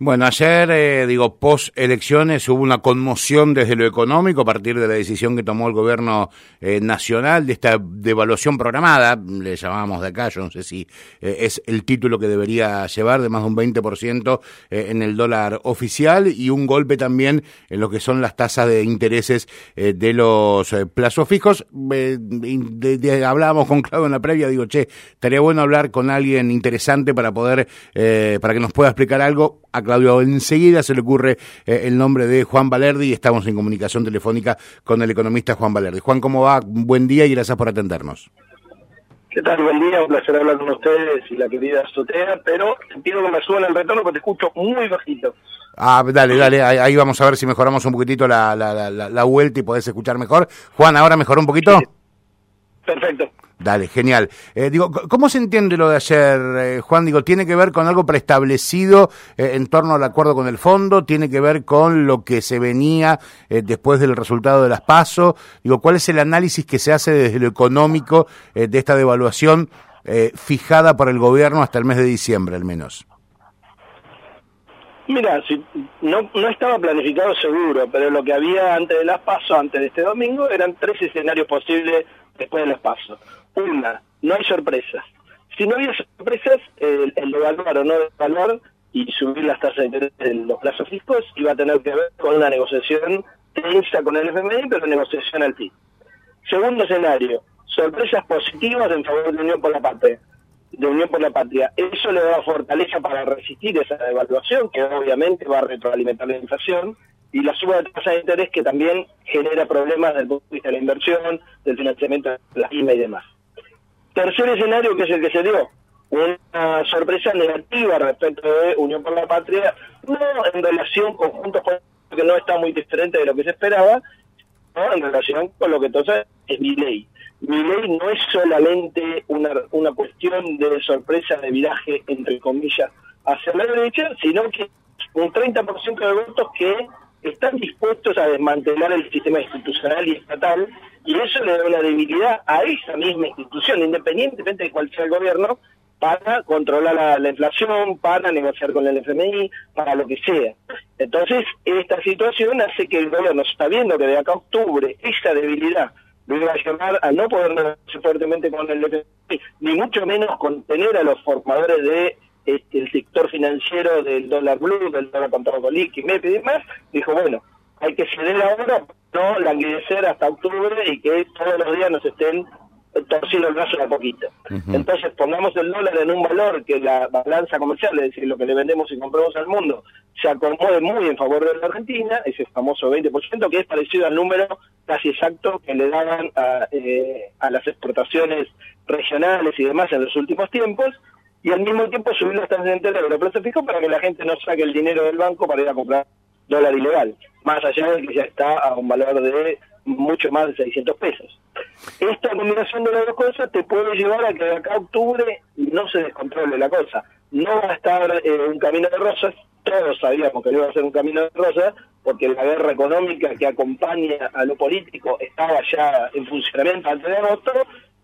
Bueno, ayer, eh, digo, post elecciones hubo una conmoción desde lo económico a partir de la decisión que tomó el gobierno eh, nacional de esta devaluación programada, le llamábamos de acá, yo no sé si eh, es el título que debería llevar, de más de un 20% en el dólar oficial y un golpe también en lo que son las tasas de intereses de los plazos fijos. hablábamos con Claudio en la previa, digo, che, estaría bueno hablar con alguien interesante para poder, para que nos pueda explicar algo Claudio enseguida se le ocurre eh, el nombre de Juan Valerdi y estamos en comunicación telefónica con el economista Juan Valerdi. Juan, ¿cómo va? Buen día y gracias por atendernos. ¿Qué tal? Buen día, un placer hablar con ustedes y la querida Sotea, pero te pido que me suban el retorno porque te escucho muy bajito. Ah, dale, dale, ahí, vamos a ver si mejoramos un poquitito la, la, la, vuelta y podés escuchar mejor. Juan, ¿ahora mejoró un poquito? Perfecto. Dale, genial. Eh, digo, ¿cómo se entiende lo de ayer, eh, Juan? Digo, ¿tiene que ver con algo preestablecido eh, en torno al acuerdo con el fondo? ¿Tiene que ver con lo que se venía después del resultado de las PASO? Digo, ¿cuál es el análisis que se hace desde lo económico de esta devaluación fijada por el gobierno hasta el mes de diciembre, al menos? Mira, si, no, no estaba planificado seguro, pero lo que había antes de las PASO, antes de este domingo, eran tres escenarios posibles después de las PASO. Una, no hay sorpresas. Si no había sorpresas, el, el devaluar o no devaluar y subir las tasas de interés en los plazos fijos iba a tener que ver con una negociación tensa con el FMI, pero negociación al fin. Segundo escenario, sorpresas positivas en favor de Unión por la Patria. De Unión por la Patria. Eso le da fortaleza para resistir esa devaluación, que obviamente va a retroalimentar la inflación, y la suba de tasa de interés que también genera problemas desde el punto de vista de la inversión, del financiamiento de la IMA y demás. Tercer escenario, que es el que se dio, una sorpresa negativa respecto de Unión por la Patria, no en relación con Juntos que no está muy diferente de lo que se esperaba, no en relación con lo que entonces es mi ley. Mi ley no es solamente una, una cuestión de sorpresa de viraje, entre comillas, hacia la derecha, sino que un 30% de votos que están dispuestos a desmantelar el sistema institucional y estatal y eso le da una debilidad a esa misma institución, independientemente de cuál sea el gobierno, para controlar la, inflación, para negociar con el FMI, para lo que sea. Entonces, esta situación hace que el gobierno está viendo que de acá a octubre esa debilidad lo iba a llevar a no poder negociar fuertemente con el FMI, ni mucho menos contener a los formadores de este, el sector financiero del dólar blue, del dólar contado con liqui, MEP y demás, dijo, bueno, hay que ceder ahora, no languidecer hasta octubre y que todos los días nos estén torciendo el brazo a poquito. Entonces pongamos el dólar en un valor que la balanza comercial, es decir, lo que le vendemos y compramos al mundo, se acomode muy en favor de la Argentina, ese famoso 20%, que es parecido al número casi exacto que le daban a, eh, a las exportaciones regionales y demás en los últimos tiempos, y al mismo tiempo subir de interés de los plazos fijos para que la gente no saque el dinero del banco para ir a comprar dólar ilegal, más allá de que ya está a un valor de mucho más de 600 pesos. Esta combinación de las dos cosas te puede llevar a que de acá a octubre no se descontrole la cosa. No va a estar eh, un camino de rosas, todos sabíamos que no iba a ser un camino de rosas, porque la guerra económica que acompaña a lo político estaba ya en funcionamiento antes de agosto,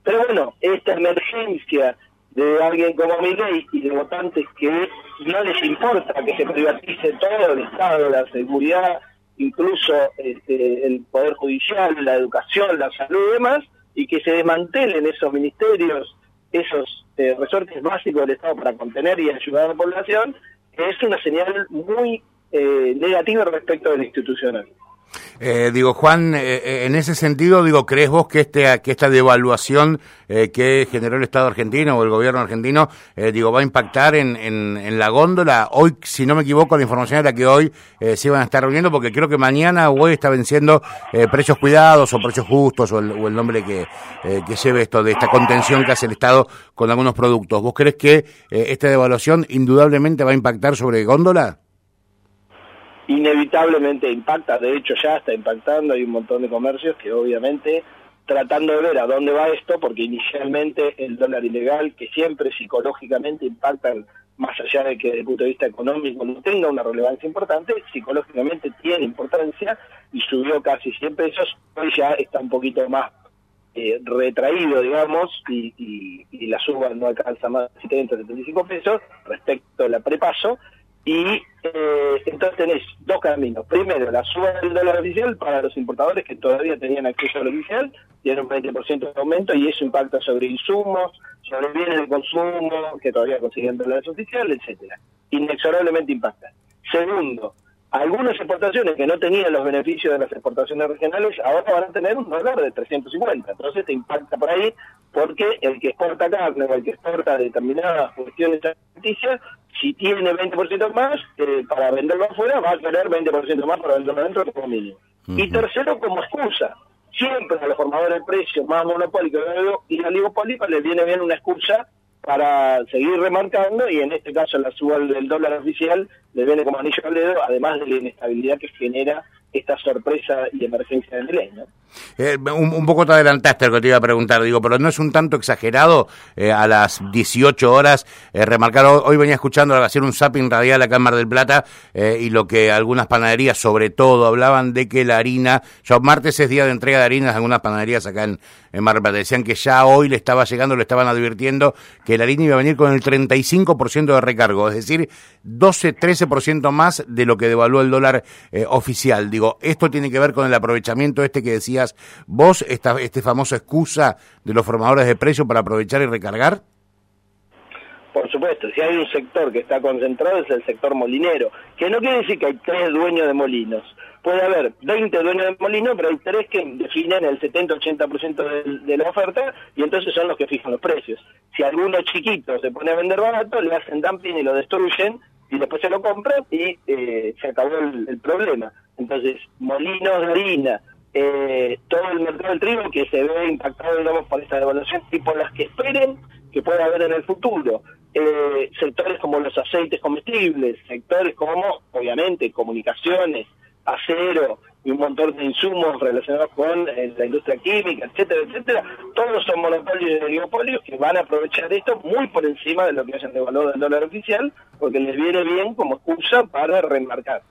pero bueno, esta emergencia de alguien como Miguel y de votantes que no les importa que se privatice todo el Estado, la seguridad, incluso este, el Poder Judicial, la educación, la salud y demás, y que se desmantelen esos ministerios, esos eh, resortes básicos del Estado para contener y ayudar a la población, es una señal muy eh, negativa respecto de lo institucional. Eh, digo, Juan, eh, eh, en ese sentido, digo, ¿crees vos que, este, que esta devaluación que generó el Estado argentino o el gobierno argentino, digo, va a impactar en, en, la góndola? Hoy, si no me equivoco, la información era que hoy se iban a estar reuniendo, porque creo que mañana o hoy está venciendo precios cuidados o precios justos o el, nombre que, que lleve esto, de esta contención que hace el Estado con algunos productos. ¿Vos crees que esta devaluación indudablemente va a impactar sobre góndola? Inevitablemente impacta, de hecho ya está impactando, hay un montón de comercios que obviamente tratando de ver a dónde va esto, porque inicialmente el dólar ilegal, que siempre psicológicamente impacta, más allá de que desde el punto de vista económico no tenga una relevancia importante, psicológicamente tiene importancia y subió casi 100 pesos, hoy ya está un poquito más eh, retraído, digamos, y, la suba no alcanza más de 70, 75 pesos respecto a la prepaso, Y eh, entonces tenés dos caminos. Primero, la suba del dólar oficial para los importadores que todavía tenían acceso al oficial, tiene un 20% de aumento y eso impacta sobre insumos, sobre bienes de consumo que todavía consiguen dólares oficiales, etcétera. Inexorablemente impacta. Segundo, algunas exportaciones que no tenían los beneficios de las exportaciones regionales ahora van a tener un dólar de 350. Entonces te impacta por ahí porque el que exporta carne o el que exporta determinadas cuestiones alimenticias, si tiene 20% más eh, para venderlo afuera, va a tener 20% más para venderlo adentro como mínimo. Y tercero, como excusa, siempre a los formadores de precios más monopólicos y oligopólicos les viene bien una excusa para seguir remarcando y en este caso la suba del dólar oficial le viene como anillo al dedo, además de la inestabilidad que genera esta sorpresa y emergencia del ley, ¿no? Eh, un, poco te adelantaste lo que te iba a preguntar, digo, pero no es un tanto exagerado eh, a las 18 horas eh, remarcar, hoy venía escuchando hacer un zapping radial acá en Mar del Plata y lo que algunas panaderías sobre todo hablaban de que la harina, ya martes es día de entrega de harinas, algunas panaderías acá en, en Mar del Plata decían que ya hoy le estaba llegando, le estaban advirtiendo que la harina iba a venir con el 35% de recargo, es decir, 12-13% más de lo que devaluó el dólar oficial. Digo, esto tiene que ver con el aprovechamiento este que decía vos, esta este famoso excusa de los formadores de precios para aprovechar y recargar? Por supuesto, si hay un sector que está concentrado es el sector molinero, que no quiere decir que hay tres dueños de molinos. Puede haber 20 dueños de molinos, pero hay tres que definen el 70-80% de, de la oferta y entonces son los que fijan los precios. Si alguno chiquito se pone a vender barato, le hacen dumping y lo destruyen y después se lo compran y eh, se acabó el, el problema. Entonces, molinos de harina, eh, todo el mercado del trigo que se ve impactado, digamos, por esta devaluación y por las que esperen que pueda haber en el futuro. Eh, sectores como los aceites comestibles, sectores como, obviamente, comunicaciones, acero y un montón de insumos relacionados con eh, la industria química, etcétera, etcétera, todos son monopolios y oligopolios que van a aprovechar esto muy por encima de lo que hayan devaluado el dólar oficial, porque les viene bien como excusa para remarcar.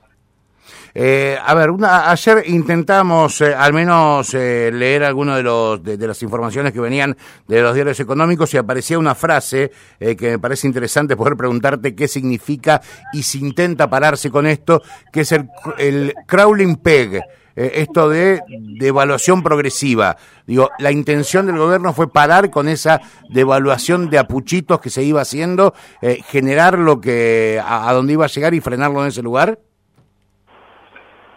Eh, a ver, una, ayer intentamos eh, al menos eh, leer algunas de, los, de, las informaciones que venían de los diarios económicos y aparecía una frase eh, que me parece interesante poder preguntarte qué significa y si intenta pararse con esto, que es el, el crawling peg. esto de devaluación progresiva. Digo, la intención del gobierno fue parar con esa devaluación de apuchitos que se iba haciendo, generar lo que a, a donde iba a llegar y frenarlo en ese lugar.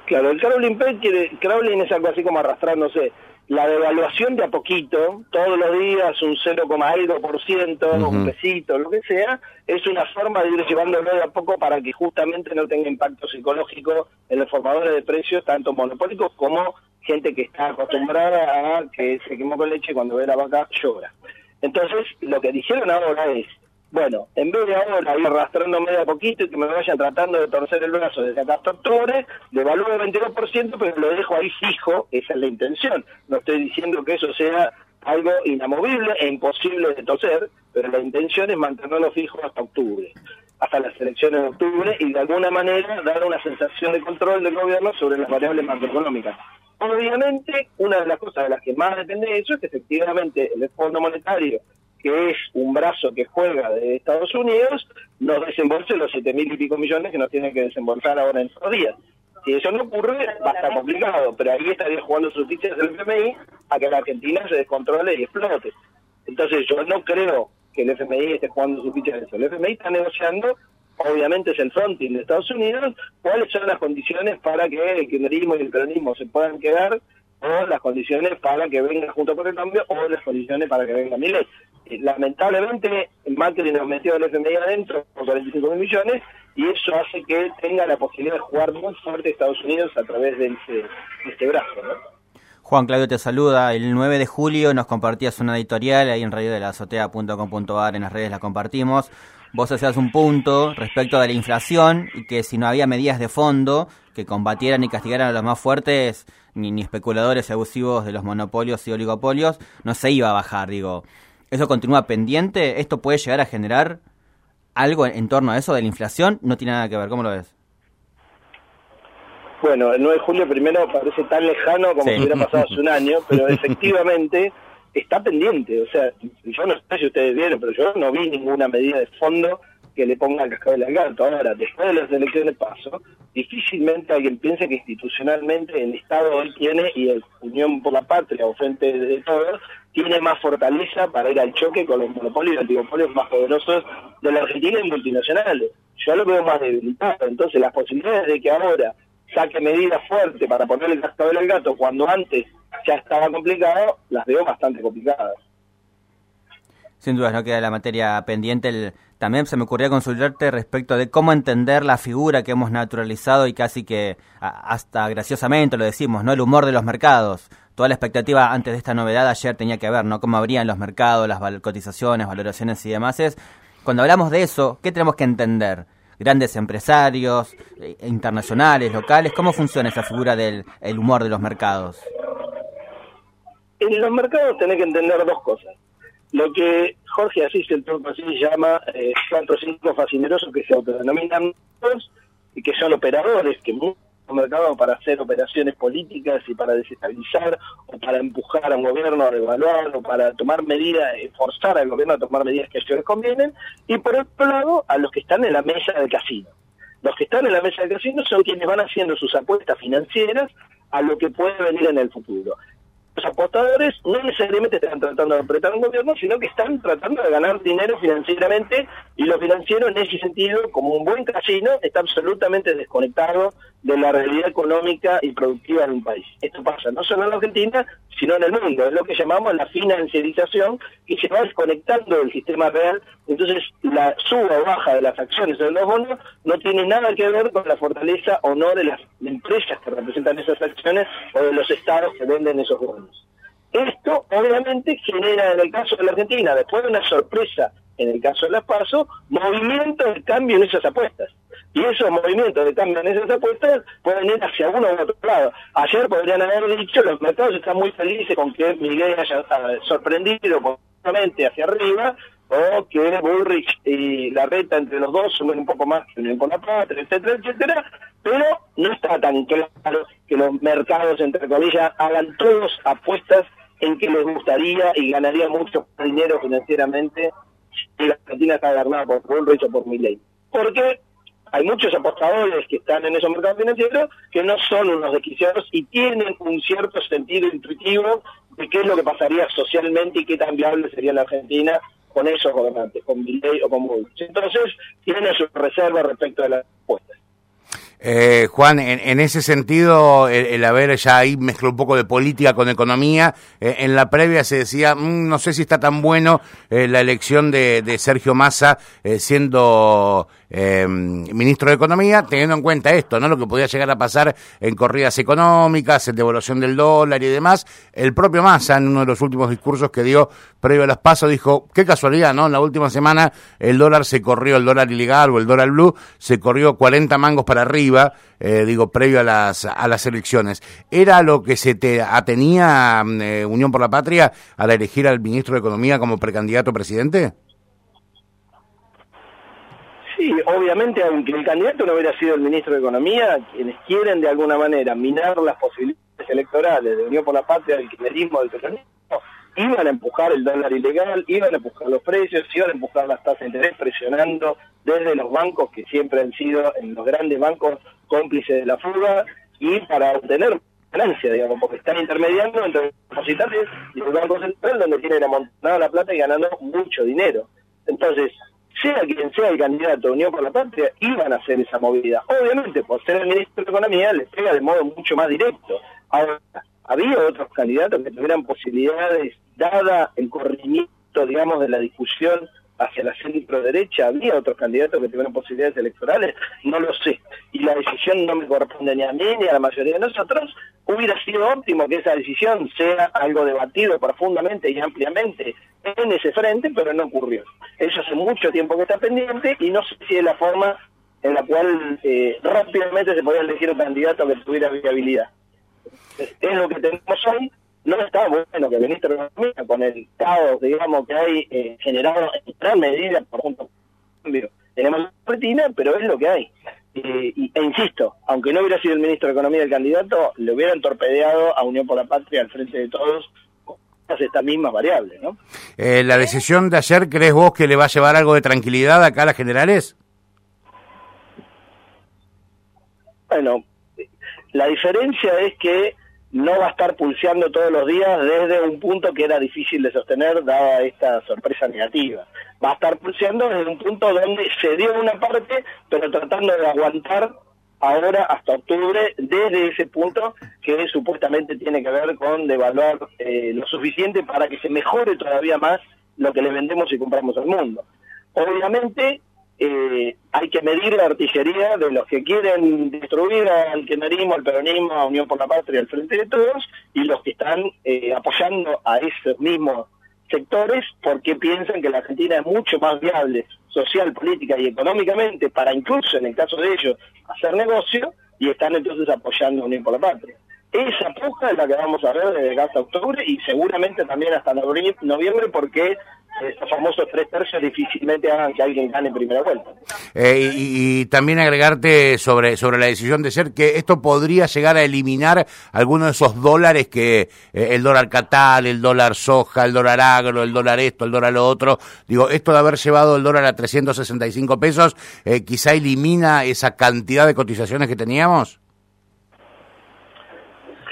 Claro, el crawling quiere, crawling es algo así como arrastrándose. La devaluación de a poquito, todos los días un 0, algo por ciento, un pesito, lo que sea, es una forma de ir llevándolo de a poco para que justamente no tenga impacto psicológico en los formadores de precios, tanto monopólicos como gente que está acostumbrada a que se quemó con leche cuando ve la vaca llora. Entonces, lo que dijeron ahora es, bueno, en vez de ahora ir arrastrándome de a poquito y que me vayan tratando de torcer el brazo desde acá hasta octubre, devalúo el 22%, pero lo dejo ahí fijo, esa es la intención. No estoy diciendo que eso sea algo inamovible e imposible de torcer, pero la intención es mantenerlo fijo hasta octubre, hasta las elecciones de octubre, y de alguna manera dar una sensación de control del gobierno sobre las variables macroeconómicas. Obviamente, una de las cosas de las que más depende de eso es que efectivamente el Fondo Monetario que es un brazo que juega de Estados Unidos, nos desembolse los siete mil y pico millones que nos tienen que desembolsar ahora en estos días. Si eso no ocurre, va a estar complicado, pero ahí estaría jugando sus fichas del FMI a que la Argentina se descontrole y explote. Entonces yo no creo que el FMI esté jugando sus fichas de eso. El FMI está negociando, obviamente es el fronting de Estados Unidos, cuáles son las condiciones para que el kirchnerismo y el peronismo se puedan quedar o las condiciones para que venga junto con el cambio o las condiciones para que venga ley lamentablemente Macri nos metió el FMI adentro con 45 mil millones y eso hace que tenga la posibilidad de jugar muy fuerte Estados Unidos a través de este, brazo. Juan Claudio te saluda. El 9 de julio nos compartías una editorial ahí en radio de la azotea.com.ar, en las redes la compartimos. Vos hacías un punto respecto de la inflación y que si no había medidas de fondo que combatieran y castigaran a los más fuertes, ni, ni especuladores abusivos de los monopolios y oligopolios, no se iba a bajar, digo eso continúa pendiente, esto puede llegar a generar algo en torno a eso de la inflación, no tiene nada que ver, ¿cómo lo ves? Bueno, el 9 de julio primero parece tan lejano como si hubiera pasado hace un año, pero efectivamente está pendiente, o sea, yo no sé si ustedes vieron, pero yo no vi ninguna medida de fondo que le ponga el cascabel al gato. Ahora, después de las elecciones paso, difícilmente alguien piense que institucionalmente el Estado hoy tiene, y el Unión por la Patria o Frente de Todos, tiene más fortaleza para ir al choque con los monopolios y oligopolios más poderosos de la Argentina y multinacionales. Yo lo veo más debilitado. Entonces, las posibilidades de que ahora saque medidas fuertes para ponerle el cascabel al gato cuando antes ya estaba complicado, las veo bastante complicadas. Sin duda, no queda la materia pendiente. También se me ocurría consultarte respecto de cómo entender la figura que hemos naturalizado y casi que hasta graciosamente lo decimos, ¿no? El humor de los mercados. Toda la expectativa antes de esta novedad ayer tenía que ver, ¿no? Cómo abrían los mercados, las cotizaciones, valoraciones y demás. Es, cuando hablamos de eso, ¿qué tenemos que entender? Grandes empresarios, eh, internacionales, locales, ¿cómo funciona esa figura del el humor de los mercados? En los mercados tenés que entender dos cosas lo que Jorge Asís, el así, llama eh, cuatro o cinco fascinerosos que se autodenominan y que son operadores que mercado para hacer operaciones políticas y para desestabilizar o para empujar a un gobierno a revaluar o para tomar medidas, eh, forzar al gobierno a tomar medidas que a ellos les convienen, y por otro lado a los que están en la mesa del casino. Los que están en la mesa del casino son quienes van haciendo sus apuestas financieras a lo que puede venir en el futuro los apostadores no necesariamente están tratando de apretar un gobierno, sino que están tratando de ganar dinero financieramente y lo financiero en ese sentido, como un buen casino, está absolutamente desconectado de la realidad económica y productiva de un país. Esto pasa no solo en Argentina, sino en el mundo. Es lo que llamamos la financiarización, que se va desconectando del sistema real. Entonces, la suba o baja de las acciones de los bonos no tiene nada que ver con la fortaleza o no de las empresas que representan esas acciones o de los estados que venden esos bonos. Esto, obviamente, genera en el caso de la Argentina, después de una sorpresa en el caso de las PASO, movimiento de cambio en esas apuestas. Y esos movimientos de cambio en esas apuestas pueden ir hacia uno u otro lado. Ayer podrían haber dicho, los mercados están muy felices con que Miguel haya sorprendido positivamente hacia arriba, o que Bullrich y la reta entre los dos suben un poco más que Unión con la Patria, etcétera, etcétera, pero no está tan claro que los mercados, entre comillas, hagan todos apuestas en que les gustaría y ganaría mucho dinero financieramente si la Argentina está gobernada por Bullrich o por Milley. Porque hay muchos apostadores que están en esos mercados financieros que no son unos desquiciados y tienen un cierto sentido intuitivo de qué es lo que pasaría socialmente y qué tan viable sería la Argentina con esos gobernantes, con Milley o con Bullrich. Entonces, tienen su reserva respecto de las apuestas. Eh, Juan, en, ese sentido, el, haber ya ahí mezcló un poco de política con economía, eh, en la previa se decía, mm, no sé si está tan bueno eh, la elección de, de Sergio Massa siendo eh, ministro de Economía, teniendo en cuenta esto, ¿no? Lo que podía llegar a pasar en corridas económicas, en devaluación del dólar y demás. El propio Massa, en uno de los últimos discursos que dio previo a los pasos, dijo, qué casualidad, ¿no? En la última semana el dólar se corrió, el dólar ilegal o el dólar blue, se corrió 40 mangos para arriba, eh, digo, previo a las, a las elecciones. ¿Era lo que se te atenía eh, Unión por la Patria al elegir al ministro de Economía como precandidato presidente? Sí, obviamente, aunque el candidato no hubiera sido el ministro de Economía, quienes quieren de alguna manera minar las posibilidades electorales de Unión por la Patria, del kirchnerismo, del peronismo, iban a empujar el dólar ilegal, iban a empujar los precios, iban a empujar las tasas de interés, presionando desde los bancos que siempre han sido en los grandes bancos cómplices de la fuga y para obtener ganancia, digamos, porque están intermediando entre los depositarios y el Banco Central donde tienen amontonada la plata y ganando mucho dinero. Entonces, sea quien sea el candidato de Unión por la Patria, iban a hacer esa movida. Obviamente, por ser el ministro de Economía, les pega de modo mucho más directo. Ahora, había otros candidatos que tuvieran posibilidades, dada el corrimiento, digamos, de la discusión hacia la centro derecha, había otros candidatos que tuvieran posibilidades electorales, no lo sé. Y la decisión no me corresponde ni a mí ni a la mayoría de nosotros. Hubiera sido óptimo que esa decisión sea algo debatido profundamente y ampliamente en ese frente, pero no ocurrió. Eso hace mucho tiempo que está pendiente y no sé si es la forma en la cual eh, rápidamente se podía elegir un candidato que tuviera viabilidad. Es lo que tenemos hoy, no está bueno que el ministro de Economía, con el caos, digamos, que hay eh, generado en gran medida por junto cambio, tenemos retina, pero es lo que hay. Eh, e insisto, aunque no hubiera sido el ministro de Economía el candidato, le hubieran torpedeado a Unión por la Patria al frente de todos estas mismas variables. ¿no? Eh, ¿La decisión de ayer crees vos que le va a llevar algo de tranquilidad acá a las generales? Bueno, la diferencia es que no va a estar pulseando todos los días desde un punto que era difícil de sostener dada esta sorpresa negativa. Va a estar pulseando desde un punto donde se dio una parte, pero tratando de aguantar ahora hasta octubre desde ese punto que supuestamente tiene que ver con devaluar eh, lo suficiente para que se mejore todavía más lo que le vendemos y compramos al mundo. Obviamente eh, hay que medir la artillería de los que quieren destruir al kirchnerismo, al peronismo, a Unión por la Patria, al Frente de Todos, y los que están eh, apoyando a esos mismos sectores porque piensan que la Argentina es mucho más viable social, política y económicamente para incluso en el caso de ellos hacer negocio y están entonces apoyando a Unión por la Patria. Esa puja es la que vamos a ver desde hasta octubre y seguramente también hasta noviembre porque estos famosos tres tercios difícilmente hagan que alguien gane en primera vuelta. Eh, y, también agregarte sobre, sobre la decisión de ser que esto podría llegar a eliminar algunos de esos dólares que eh, el dólar catal, el dólar soja, el dólar agro, el dólar esto, el dólar lo otro. Digo, esto de haber llevado el dólar a 365 pesos, eh, quizá elimina esa cantidad de cotizaciones que teníamos.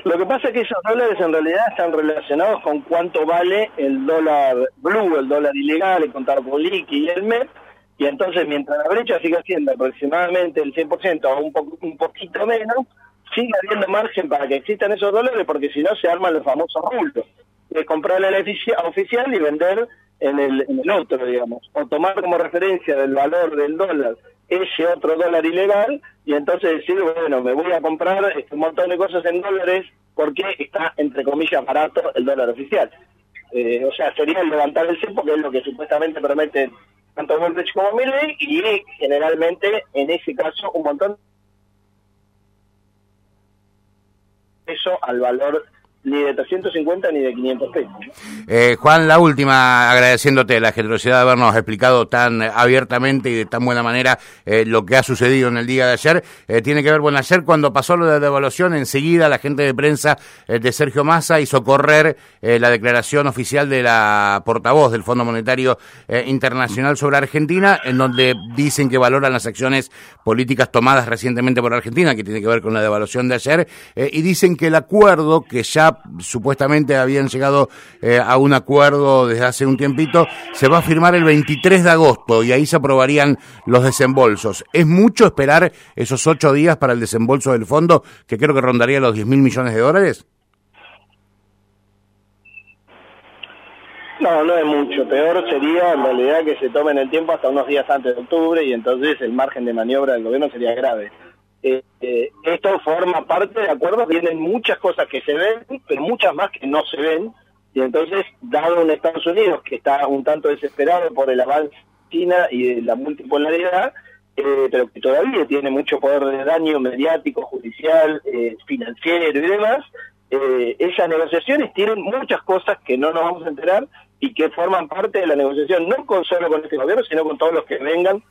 Lo que pasa es que esos dólares en realidad están relacionados con cuánto vale el dólar blue, el dólar ilegal, el contado liqui y el MEP, y entonces mientras la brecha siga siendo aproximadamente el 100% o un, un poquito menos, sigue habiendo margen para que existan esos dólares porque si no se arman los famosos rulos, de comprarle la oficial y vender en el, en el otro, digamos, o tomar como referencia del valor del dólar ese otro dólar ilegal y entonces decir, bueno, me voy a comprar este, un montón de cosas en dólares porque está, entre comillas, barato el dólar oficial. Eh, o sea, sería levantar el cepo, que es lo que supuestamente promete tanto Goldrich como Milley, y generalmente, en ese caso, un montón eso al valor ni de 350 ni de 500 pesos. Eh, Juan, la última, agradeciéndote la generosidad de habernos explicado tan abiertamente y de tan buena manera eh, lo que ha sucedido en el día de ayer. Eh, tiene que ver, bueno, ayer cuando pasó lo de la devaluación, enseguida la gente de prensa de Sergio Massa hizo correr la declaración oficial de la portavoz del Fondo Monetario Internacional sobre Argentina, en donde dicen que valoran las acciones políticas tomadas recientemente por Argentina, que tiene que ver con la devaluación de ayer, y dicen que el acuerdo que ya supuestamente habían llegado eh, a un acuerdo desde hace un tiempito, se va a firmar el 23 de agosto y ahí se aprobarían los desembolsos. ¿Es mucho esperar esos ocho días para el desembolso del fondo, que creo que rondaría los 10 mil millones de dólares? No, no es mucho. Peor sería en realidad que se tomen el tiempo hasta unos días antes de octubre y entonces el margen de maniobra del gobierno sería grave. Eh, eh, esto forma parte de acuerdos, vienen muchas cosas que se ven, pero muchas más que no se ven, y entonces, dado un Estados Unidos que está un tanto desesperado por el avance China y de la multipolaridad, eh, pero que todavía tiene mucho poder de daño mediático, judicial, financiero y demás, esas negociaciones tienen muchas cosas que no nos vamos a enterar y que forman parte de la negociación, no con solo con este gobierno, sino con todos los que vengan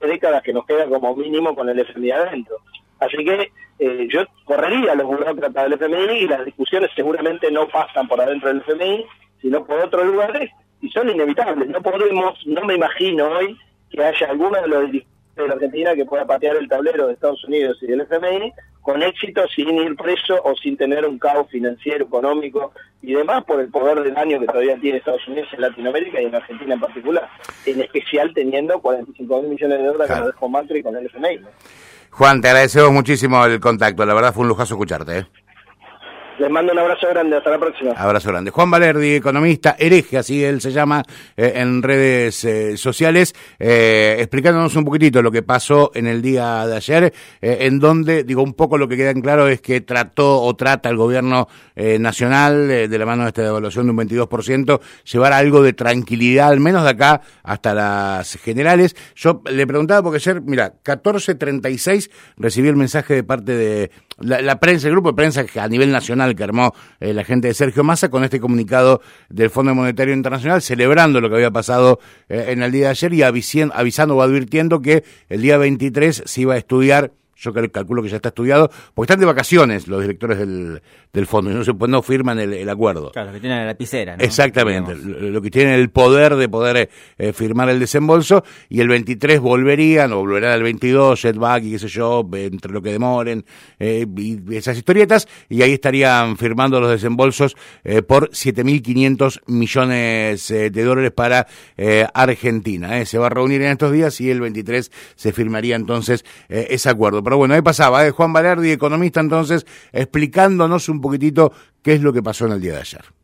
de décadas que nos queda como mínimo con el FMI adentro. Así que eh, yo correría a los burócratas del FMI y las discusiones seguramente no pasan por adentro del FMI, sino por otros lugares y son inevitables. No podemos, no me imagino hoy que haya alguno de los de la Argentina que pueda patear el tablero de Estados Unidos y del FMI con éxito sin ir preso o sin tener un caos financiero, económico y demás por el poder de daño que todavía tiene Estados Unidos en Latinoamérica y en Argentina en particular, en especial teniendo 45 mil millones de dólares que nos dejó Macri con el FMI. Juan, te agradecemos muchísimo el contacto, la verdad fue un lujazo escucharte. ¿eh? Les mando un abrazo grande, hasta la próxima. Abrazo grande. Juan Valerdi, economista, hereje, así él se llama eh, en redes eh, sociales, eh, explicándonos un poquitito lo que pasó en el día de ayer, en donde, digo, un poco lo que queda en claro es que trató o trata el gobierno nacional, de la mano de esta devaluación de un 22%, llevar algo de tranquilidad, al menos de acá hasta las generales. Yo le preguntaba porque ayer, mira, 14.36 recibí el mensaje de parte de la, prensa, el grupo de prensa a nivel nacional que armó eh, la gente de Sergio Massa con este comunicado del Fondo Monetario Internacional celebrando lo que había pasado eh, en el día de ayer y avisando o advirtiendo que el día 23 se iba a estudiar yo calculo que ya está estudiado, porque están de vacaciones los directores del, del fondo y no, se, no firman el, acuerdo. Claro, que tienen la lapicera. Exactamente, lo, que tienen el poder de poder eh, firmar el desembolso y el 23 volverían, o volverán al 22, jetback y qué sé yo, entre lo que demoren, eh, y esas historietas, y ahí estarían firmando los desembolsos eh, por 7.500 millones de dólares para Argentina. Se va a reunir en estos días y el 23 se firmaría entonces ese acuerdo. Pero bueno, ahí pasaba, ¿eh? Juan Valerdi, economista entonces, explicándonos un poquitito qué es lo que pasó en el día de ayer.